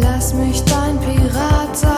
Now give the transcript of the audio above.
Lass mich dein Pirat sein.